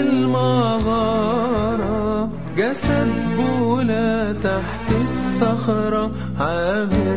المغارة. جسد بولا تحت الصخرة عامر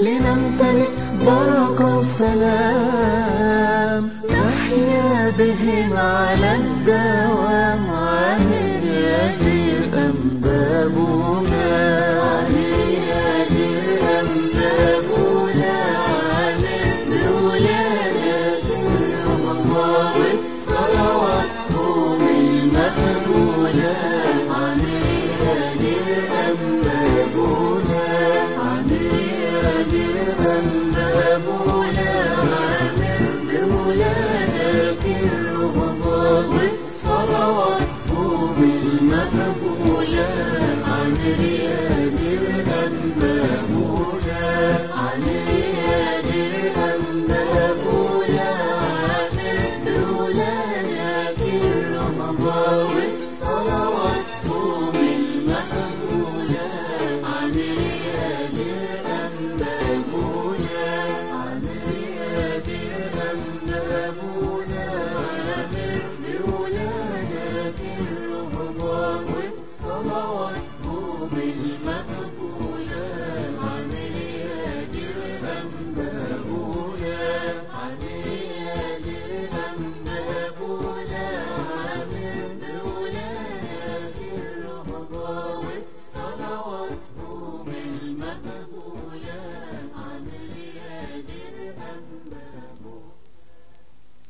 لنمتلئ بركة وسلام نحيا بهم على الدوام عامر يدير أنبابه Yeah.